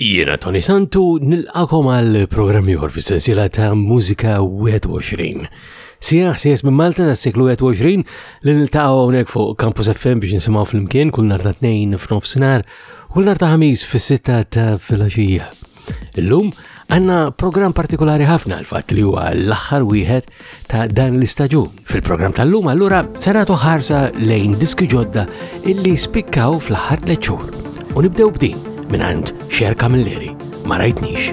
Jiena Tony Santu nilqakom għal programm ieħor fis-sensiela ta' Mużika 21. Sija ħsies minn Malta tas-seklu 21 li niltaqgħu hawnhekk fuq Campus FM biex nisimgħu flimkien kull nhar ta' tnejn f'nofsinhar u kull nhar ta' ħamis fis-sitta ta' filgħaxija. Illum għandna programm partikolari ħafna l-fatt li huwa l-aħħar wieħed ta' dan l-istaġun. Fil-programm tal-lum allura se nagħtu ħarsa lejn diski ġodda illi spikkaw fl-aħħar tliet xhur. U nibdew b'din mingħand Xer Kamilleri ma rajtnix.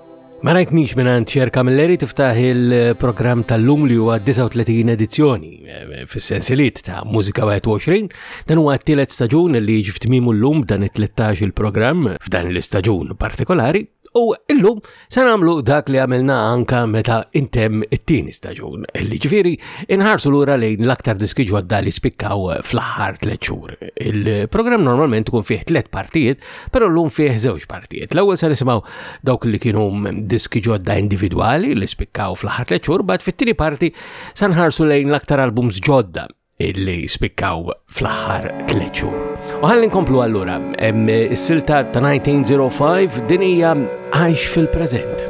Ma rajtnix minn għand Cher Camilleri tiftaħ il-programm tal-lum li huwa 39 edizzjoni eh, fis-sensiliet ta' Mużika 21. Dan huwa t-tielet staġun li jiġi f'tmimu l-lum dan it-13 il-programm f'dan l-istaġun partikolari. U illum se nagħmlu dak li għamilna anka meta intem it-tieni staġun. Li ġifieri inħarsu lura lejn l-aktar diski ġodda li spikkaw fl-aħħar tliet xhur. Il-programm normalment ikun fih tliet partijiet Però llum fih żewġ partijiet. L-ewwel se nisimgħu dawk li kienu diski ġodda individwali li spikkaw fl-aħħar tliet xhur, bad fit-tieni parti se nħarsu lejn l-aktar albums ġodda illi spikkaw fl-aħħar tliet xhur. U ħalli nkomplu allura, is-silta ta' 1905 din hija għajx fil-preżent.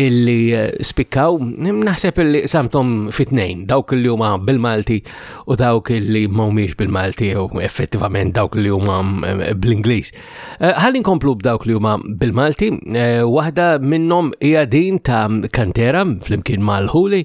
illi spikkaw, naħseb illi samtom fit-tnejn, dawk li huma bil-Malti u dawk li mhumiex bil-Malti u effettivament dawk li huma eh, bl-Ingliż. Eh, ħalli nkomplu b'dawk li huma bil-Malti, eh, waħda minnhom hija din ta' Kantera flimkien mal-Ħuli,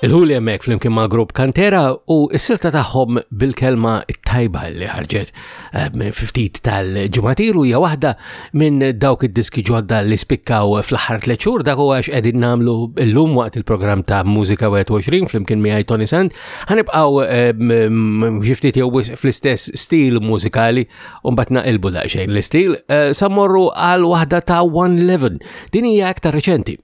Il-Ħuli hemmhekk flimkien mal-grupp Kantera u s-silta tagħhom bil-kelma tajba li ħarġet eh, fi ftit tal-ġimatilu hija waħda minn dawk id-diski ġodda li spikkaw fl-aħħar tliet xhur dak huwa x'qegħdin nagħmlu llum waqt il-programm ta' Mużika 21 flimkien miegħi Tony Sand ħanibqgħu eh, xi ftit jew fl-istess stil mużikali u mbagħad naqilbu daqsxejn l-istil eh, sammorru għal waħda ta' 111 din hija aktar reċenti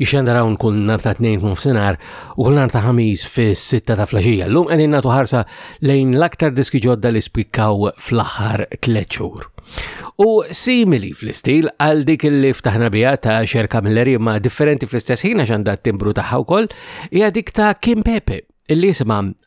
jixxandar hawn kull nhar ta' tnejn f'nofsinhar u kull nhar ta' ħamis fis-sitta ta' flaxija. Llum qegħdin nagħtu ħarsa lejn l-aktar diski ġodda li spikkaw fl-aħħar tliet xhur. U simili fl-istil għal dik li ftaħna biha ta' xerka mill ma' differenti fl-istess ħin għax għandha timbru tagħha wkoll hija dik ta' Kim Pepe illi jisimha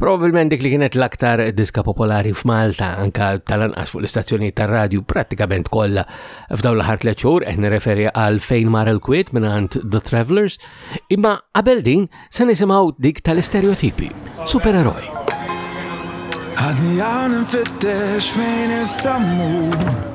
Probabilment dik li kienet l-aktar diska popolari f'Malta, anka tal-anqas fuq l-istazzjonijiet tar-radju prattikament kollha f'dawn l-aħħar tliet xhur qed nirreferi għal Fejn Mar il-Kwiet mingħand The Travelers, imma qabel din se nisimgħu dik tal-istereotipi, supereroj. Għadni hawn infittex fejn istammu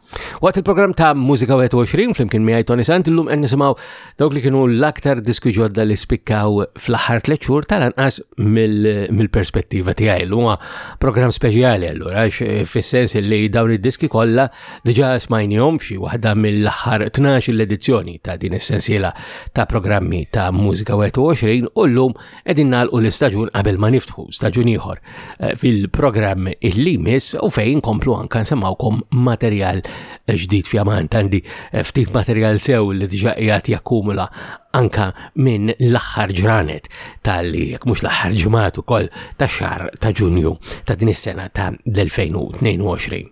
Waqt il-programm ta' Musika 21 flimkien miegħi Tony Sant illum qed nisimgħu dawk li kienu l-aktar disku ġodda li spikkaw fl-aħħar tliet xhur tal-anqas mill-perspettiva tiegħi. Illum huwa programm speċjali allura eh, fis-sens li dawn id-diski kollha diġà smajnihom f'xi waħda mill-aħħar 12 l-edizzjoni ta' din is-sensiela ta' programmi ta' Musika 21 u llum Qegħdin nagħlqu l-istaġun qabel ma niftħu staġun ieħor eh, fil-programm il-limis u fejn komplu anka nsemawkom materjal eh, ġdid fjaman tandi eh, ftit materjal sew li diġa qiegħed jakkumula anka minn l-aħħar ġranet tal-li jek mux l-aħħar ġimgħat ukoll ta' xar ta' Ġunju ta' din is-sena ta' l-2022.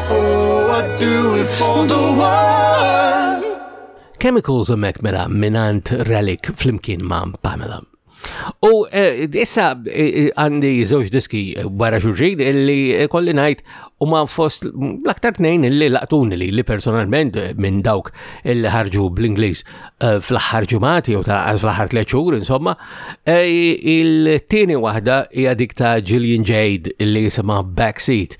Chemicals u Mac Mela minant Relic flimkien ma' Pamela. U eh, issa eh, eh, għandi żewġ diski wara xulxin illi kolli ngħid u ma fost l-aktar tnejn illi laqtuni li li personalment minn dawk illi ħarġu bl-Ingliż fl-aħħar ġumati u ta' fl-aħħar tliet xhur insomma il-tieni waħda hija dik ta' Gillian Jade illi jisimha Backseat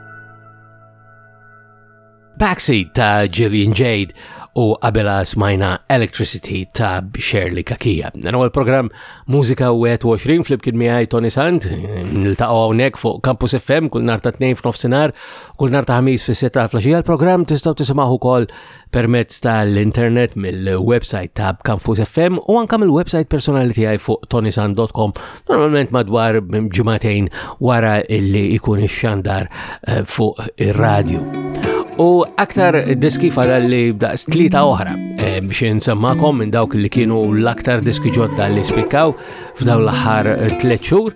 Backseat ta' Gillian Jade u qabela smajna Electricity ta' Shirley Kakija. Dan huwa l-programm Mużika 21 fl-imkien miegħi Tony Sant, niltaqgħu hawnhekk fuq Campus FM kull nar ta' tnejn f'nofsinhar, kull nar ta' ħamis fis-sitta flaxija l-programm tistgħu tisimgħu wkoll permezz tal-internet mill-website ta' Campus FM u anka mill-website personali tiegħi fuq tonisan.com normalment madwar ġimatejn wara illi ikun ix-xandar eh, fuq ir-radju. U aktar diski fadal li daqs tlita oħra eh, biex nsemmakom minn dawk li kienu l-aktar diski ġodda li spikkaw f'dawn l-aħħar tliet xhur.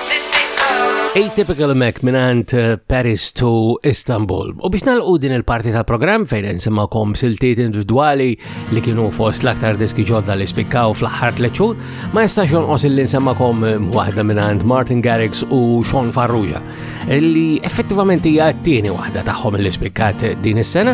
Atypical Mac minant eh, Paris to Istanbul. U biex nalqu din il-parti ta' program fejn nsimmakom siltiet individuali li kienu fost l-aktar diski ġodda li spikkaw fl-ħar tleċur, ma jistax jonqos li nsemmakom eh, waħda minant Martin Garrix u Sean Farrugia, li effettivament hija t-tieni waħda tagħhom li spikkat din is-sena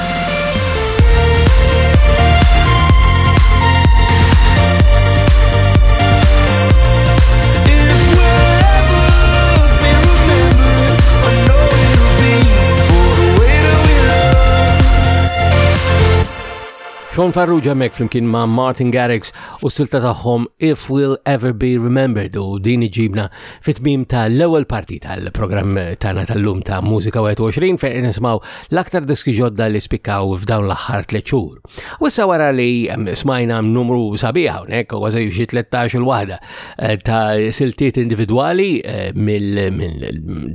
Sean Farrugia mek flimkien ma' Martin Garrix u silta tagħhom If We'll Ever Be Remembered u din iġibna fit-tmim ta' l-ewwel parti tal-programm tagħna tal-lum ta' Mużika 21 fejn nismaw l-aktar diski ġodda li spikkaw f'dawn l-aħħar tliet xhur. U issa wara li smajna numru sabiħ hawnhekk kważi xi 13 il waħda eh, ta' siltiet individwali eh, mill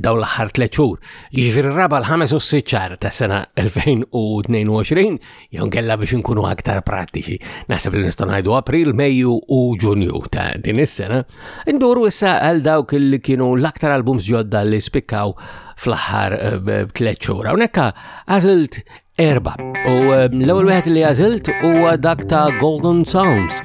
dawn l-aħħar tliet xhur. Jiġifieri raba l-ħames u s-siċċar tas-sena 2022 jew kella biex inkunu aktar prattiċi. Naħseb li nistgħu ngħidu April, Mejju u Ġunju ta' din is-sena. Induru issa għal dawk li kienu l-aktar albums ġodda li spikkaw fl-aħħar eh, tliet xhur. Hawnhekk għażilt erba' u eh, l-ewwel wieħed li għażilt huwa dak ta' Golden Sounds.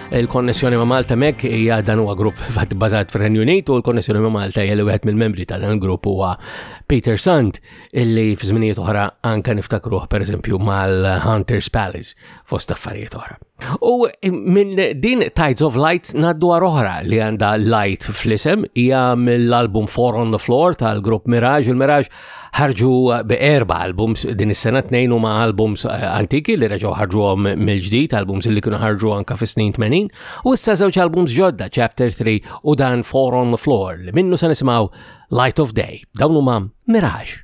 Il-konnessjoni ma' Malta mek hija dan huwa grupp fatt bażat fir-Renju Unit u l-konnessjoni ma' Malta hija li wieħed mill-membri ta' dan il-grupp huwa Peter Sand illi f'żminijiet oħra anke niftakruh pereżempju mal-Hunters Palace fost affarijiet oħra. U minn din Tides of Light naddu oħra li għandha Light fl-isem hija mill-album Four on the Floor tal-grupp Mirage. Il-Mirage ħarġu b'erba albums din is-sena tnejn huma albums eh, antiki li reġgħu ħarġuhom mill-ġdid, albums li kienu ħarġu anka fis-snin 80, u issa żewġ albums ġodda Chapter 3 u dan Four on the Floor li minnu se nisimgħu Light of Day. Dawn huma Mirage.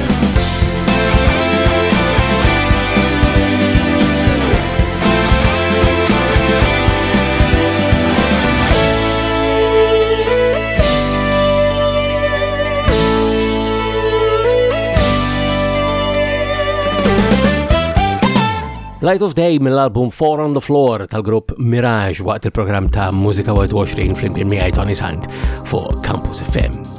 Light of Day mill-album Four on the Floor tal-grupp Mirage waqt il-programm ta' Musika 21 fl-imkien miegħi Tony Sant fuq Campus FM.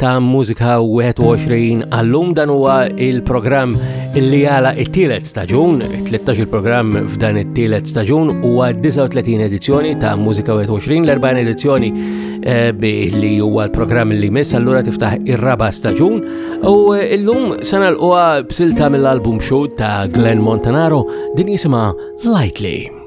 ta' Mużika 21 għallum dan huwa il-programm li għala it-tielet staġun, 13 il-programm f'dan it-tielet staġun huwa 39 edizzjoni ta' Mużika 21, l-40 edizzjoni eh, li huwa l-programm li mess allura tiftaħ ir-raba staġun u eh, illum sana l-huwa b'silta mill-album show ta' Glenn Montanaro din jisimha Lightly.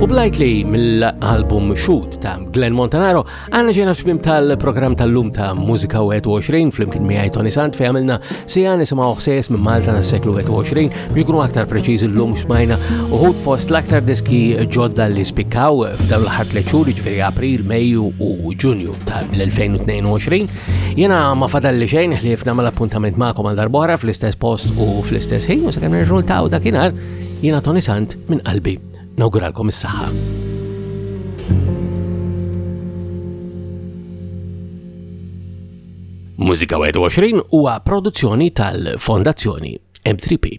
U blajt li mill-album Shoot ta' Glenn Montanaro għanna ġena f'xmim tal-program tal-lum ta' Musika 21 fl-imkien miħaj Tony Sant fej għamilna sija nisimaw xsejes minn Malta na' seklu 21 biex kunu aktar preċiż l-lum xmajna uħud fost l-aktar diski ġodda li spikkaw f'dan l-ħar tleċuri ġveri april, meju u ġunju tal-2022 Jena ma fadalli xejn ħlief nagħmel appuntament magħkom għal darbora fl-istess post u fl-istess ħin u sakemm nerġgħu taw dakinhar jiena Tony Sant minn qalbi. Nawguralkom is-saħħa. Mużika 21 huwa produzzjoni tal-Fondazzjoni M3P.